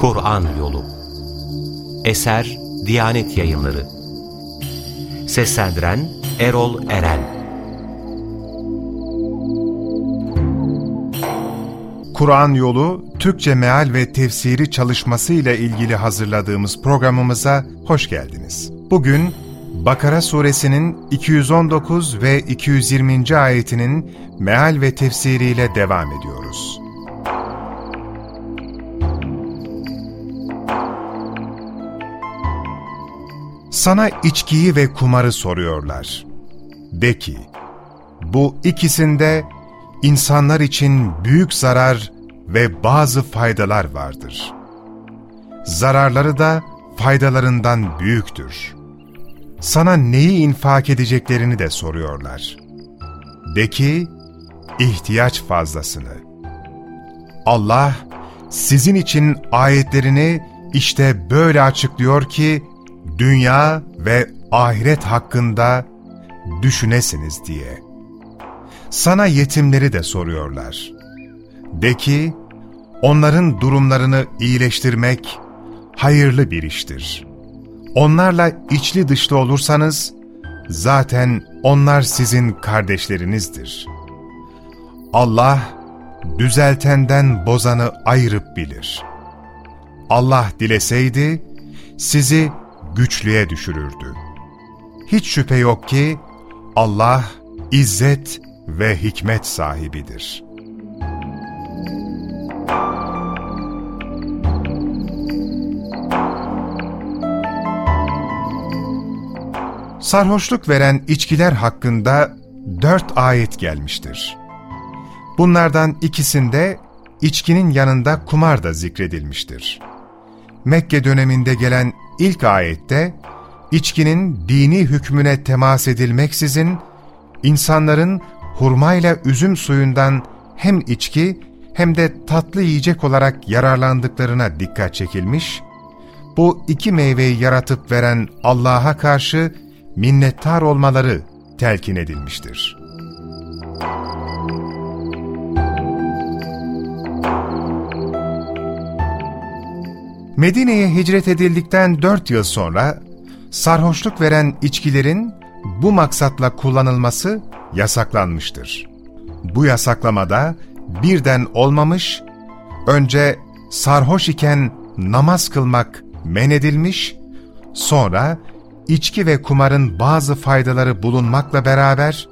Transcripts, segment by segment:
Kur'an Yolu Eser Diyanet Yayınları Seslendiren Erol Eren Kur'an Yolu Türkçe Meal ve Tefsiri çalışması ile ilgili hazırladığımız programımıza hoş geldiniz. Bugün Bakara suresinin 219 ve 220. ayetinin meal ve tefsiriyle devam ediyoruz. Sana içkiyi ve kumarı soruyorlar. De ki, bu ikisinde insanlar için büyük zarar ve bazı faydalar vardır. Zararları da faydalarından büyüktür. Sana neyi infak edeceklerini de soruyorlar. De ki, ihtiyaç fazlasını. Allah, sizin için ayetlerini işte böyle açıklıyor ki, dünya ve ahiret hakkında düşünesiniz diye. Sana yetimleri de soruyorlar. De ki, onların durumlarını iyileştirmek hayırlı bir iştir. Onlarla içli dışlı olursanız, zaten onlar sizin kardeşlerinizdir. Allah, düzeltenden bozanı ayırıp bilir. Allah dileseydi, sizi güçlüğe düşürürdü. Hiç şüphe yok ki, Allah, izzet ve hikmet sahibidir. Sarhoşluk veren içkiler hakkında dört ayet gelmiştir. Bunlardan ikisinde içkinin yanında kumar da zikredilmiştir. Mekke döneminde gelen ilk ayette, içkinin dini hükmüne temas edilmeksizin, insanların hurmayla üzüm suyundan hem içki hem de tatlı yiyecek olarak yararlandıklarına dikkat çekilmiş, bu iki meyveyi yaratıp veren Allah'a karşı minnettar olmaları telkin edilmiştir. Medine'ye hicret edildikten dört yıl sonra, sarhoşluk veren içkilerin bu maksatla kullanılması yasaklanmıştır. Bu yasaklamada birden olmamış, önce sarhoş iken namaz kılmak men edilmiş, sonra içki ve kumarın bazı faydaları bulunmakla beraber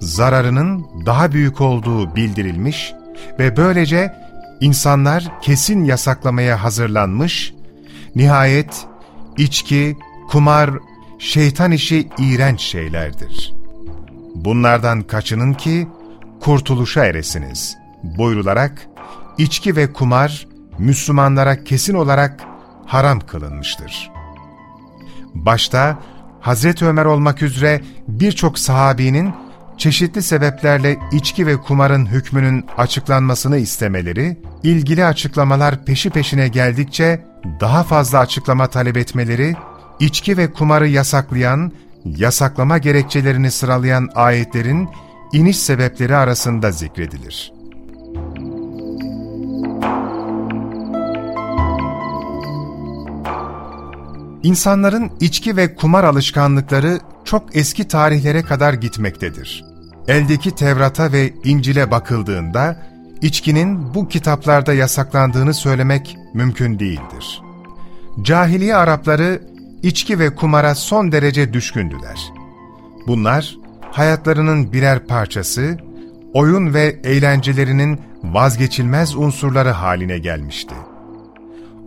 zararının daha büyük olduğu bildirilmiş ve böylece insanlar kesin yasaklamaya hazırlanmış, nihayet içki, kumar, şeytan işi iğrenç şeylerdir. Bunlardan kaçının ki kurtuluşa eresiniz buyrularak içki ve kumar Müslümanlara kesin olarak haram kılınmıştır. Başta Hazreti Ömer olmak üzere birçok sahabinin çeşitli sebeplerle içki ve kumarın hükmünün açıklanmasını istemeleri, ilgili açıklamalar peşi peşine geldikçe daha fazla açıklama talep etmeleri, içki ve kumarı yasaklayan, yasaklama gerekçelerini sıralayan ayetlerin iniş sebepleri arasında zikredilir. İnsanların içki ve kumar alışkanlıkları çok eski tarihlere kadar gitmektedir. Eldeki Tevrat'a ve İncil'e bakıldığında, içkinin bu kitaplarda yasaklandığını söylemek mümkün değildir. Cahiliye Arapları içki ve kumara son derece düşkündüler. Bunlar, hayatlarının birer parçası, oyun ve eğlencelerinin vazgeçilmez unsurları haline gelmişti.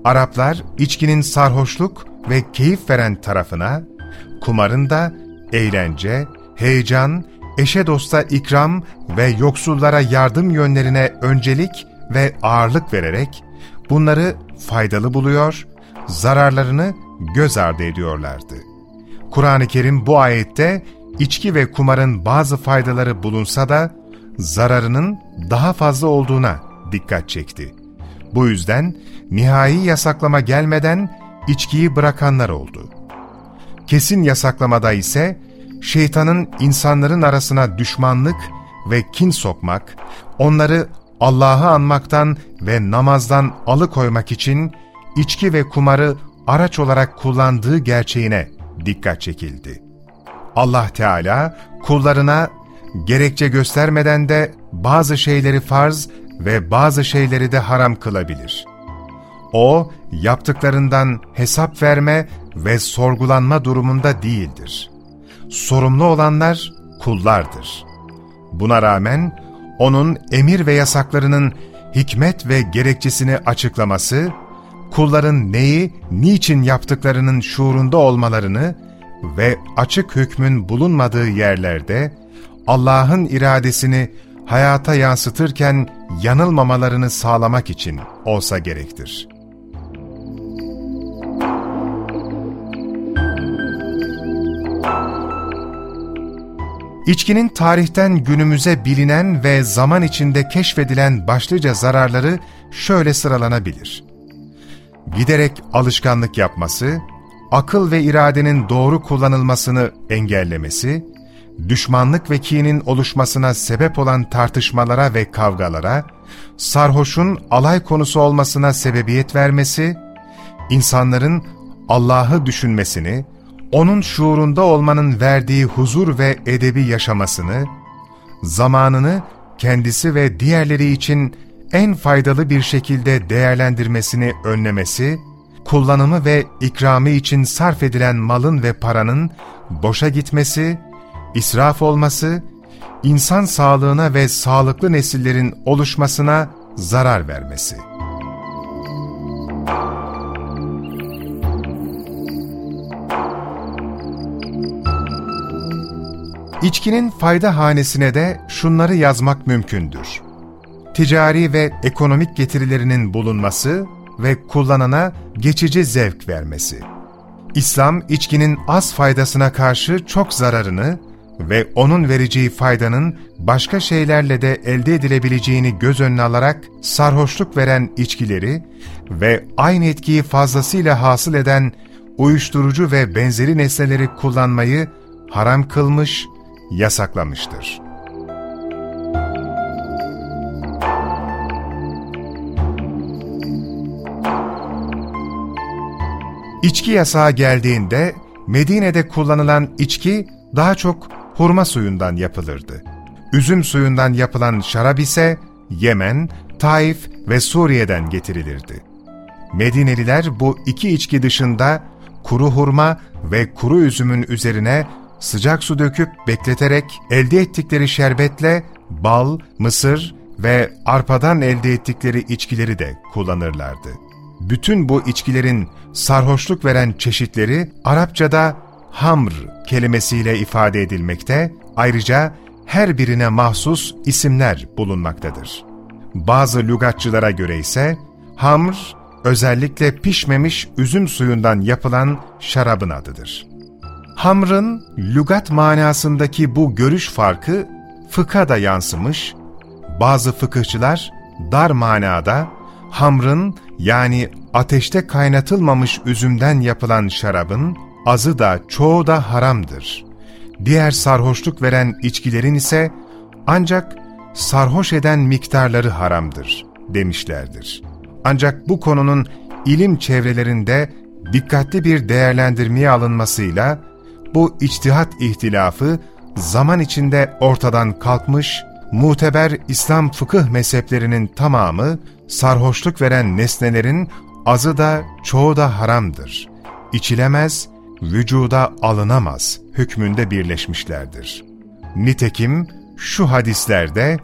Araplar, içkinin sarhoşluk ve keyif veren tarafına, kumarın da eğlence, heyecan, eşe dosta ikram ve yoksullara yardım yönlerine öncelik ve ağırlık vererek bunları faydalı buluyor, zararlarını göz ardı ediyorlardı. Kur'an-ı Kerim bu ayette içki ve kumarın bazı faydaları bulunsa da zararının daha fazla olduğuna dikkat çekti. Bu yüzden nihai yasaklama gelmeden içkiyi bırakanlar oldu. Kesin yasaklamada ise şeytanın insanların arasına düşmanlık ve kin sokmak, onları Allah'ı anmaktan ve namazdan alıkoymak için içki ve kumarı araç olarak kullandığı gerçeğine dikkat çekildi. Allah Teala kullarına gerekçe göstermeden de bazı şeyleri farz ve bazı şeyleri de haram kılabilir. O, yaptıklarından hesap verme ve sorgulanma durumunda değildir. Sorumlu olanlar kullardır. Buna rağmen O'nun emir ve yasaklarının hikmet ve gerekçesini açıklaması, kulların neyi, niçin yaptıklarının şuurunda olmalarını ve açık hükmün bulunmadığı yerlerde Allah'ın iradesini hayata yansıtırken yanılmamalarını sağlamak için olsa gerektir. İçkinin tarihten günümüze bilinen ve zaman içinde keşfedilen başlıca zararları şöyle sıralanabilir. Giderek alışkanlık yapması, akıl ve iradenin doğru kullanılmasını engellemesi, düşmanlık ve kinin oluşmasına sebep olan tartışmalara ve kavgalara, sarhoşun alay konusu olmasına sebebiyet vermesi, insanların Allah'ı düşünmesini, onun şuurunda olmanın verdiği huzur ve edebi yaşamasını, zamanını kendisi ve diğerleri için en faydalı bir şekilde değerlendirmesini önlemesi, kullanımı ve ikramı için sarf edilen malın ve paranın boşa gitmesi, israf olması, insan sağlığına ve sağlıklı nesillerin oluşmasına zarar vermesi. İçkinin fayda hanesine de şunları yazmak mümkündür. Ticari ve ekonomik getirilerinin bulunması ve kullanana geçici zevk vermesi. İslam, içkinin az faydasına karşı çok zararını ve onun vereceği faydanın başka şeylerle de elde edilebileceğini göz önüne alarak sarhoşluk veren içkileri ve aynı etkiyi fazlasıyla hasıl eden uyuşturucu ve benzeri nesneleri kullanmayı haram kılmış yasaklamıştır. İçki yasağı geldiğinde Medine'de kullanılan içki daha çok hurma suyundan yapılırdı. Üzüm suyundan yapılan şarap ise Yemen, Taif ve Suriye'den getirilirdi. Medineliler bu iki içki dışında kuru hurma ve kuru üzümün üzerine sıcak su döküp bekleterek elde ettikleri şerbetle bal, mısır ve arpadan elde ettikleri içkileri de kullanırlardı. Bütün bu içkilerin sarhoşluk veren çeşitleri Arapçada hamr kelimesiyle ifade edilmekte, ayrıca her birine mahsus isimler bulunmaktadır. Bazı lügatçılara göre ise hamr, özellikle pişmemiş üzüm suyundan yapılan şarabın adıdır. Hamr'ın lügat manasındaki bu görüş farkı fıkha da yansımış, bazı fıkıhçılar dar manada hamrın yani ateşte kaynatılmamış üzümden yapılan şarabın azı da çoğu da haramdır. Diğer sarhoşluk veren içkilerin ise ancak sarhoş eden miktarları haramdır demişlerdir. Ancak bu konunun ilim çevrelerinde dikkatli bir değerlendirmeye alınmasıyla bu içtihat ihtilafı zaman içinde ortadan kalkmış, muteber İslam fıkıh mezheplerinin tamamı sarhoşluk veren nesnelerin azı da çoğu da haramdır. İçilemez, vücuda alınamaz hükmünde birleşmişlerdir. Nitekim şu hadislerde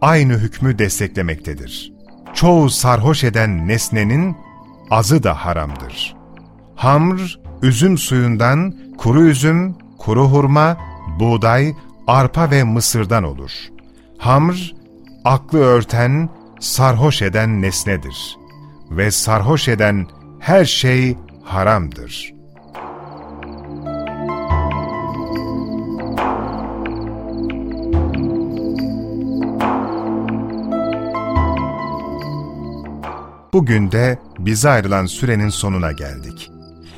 aynı hükmü desteklemektedir. Çoğu sarhoş eden nesnenin azı da haramdır. Hamr, üzüm suyundan kuru üzüm, kuru hurma, buğday, arpa ve mısırdan olur. Hamr, aklı örten, sarhoş eden nesnedir. Ve sarhoş eden her şey haramdır. Bugün de bize ayrılan sürenin sonuna geldik.